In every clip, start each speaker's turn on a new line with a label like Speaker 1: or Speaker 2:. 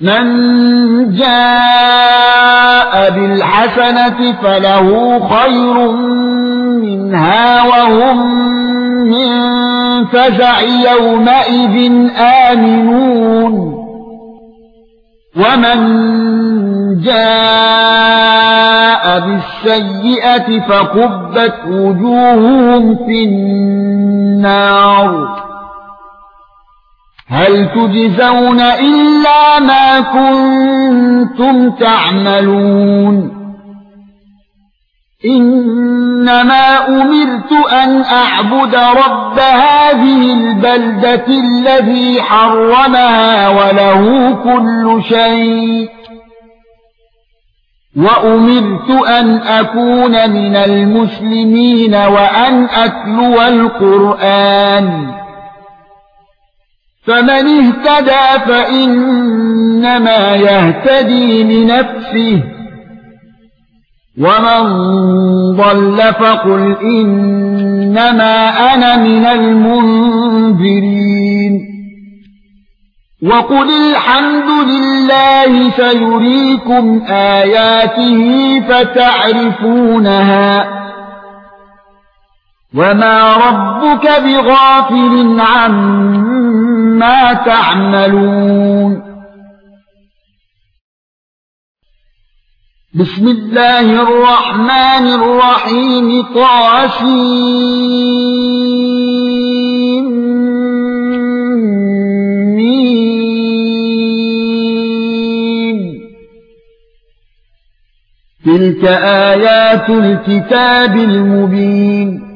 Speaker 1: من جاء بالحسنة فله خير منها وهم من فزع يومئذ آمنون. ومن جاء بالسيئة فكبت وجوههم في النار. هل تجزون إلا ما كنتم تعملون؟ إنما أمرت أن أعبد رب هذه البلدة الذي حرمها وله كل شيء. وأمرت أن أكون من المسلمين وأن أتلو القرآن. فمن اهتدى فإنما يهتدي لنفسه. ومن ضل فقل إنما أنا من المنذرين. وقل الحمد لله سيريكم آياته فتعرفونها. وما ربك بغافل عما تعملون. بسم الله الرحمن الرحيم. طاسين تلك آيات الكتاب المبين.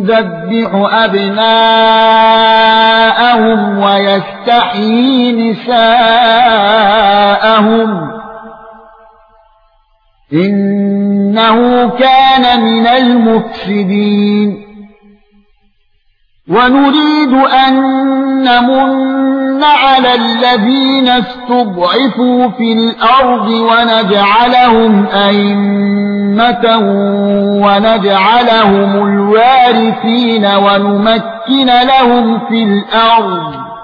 Speaker 1: يذبح أبناءهم ويستحيي نساءهم. إنه كان من المفسدين. ونريد أن نمن على الذين استضعفوا في الأرض ونجعلهم أئمة ونجعلهم الوارثين ونمكن لهم في الأرض.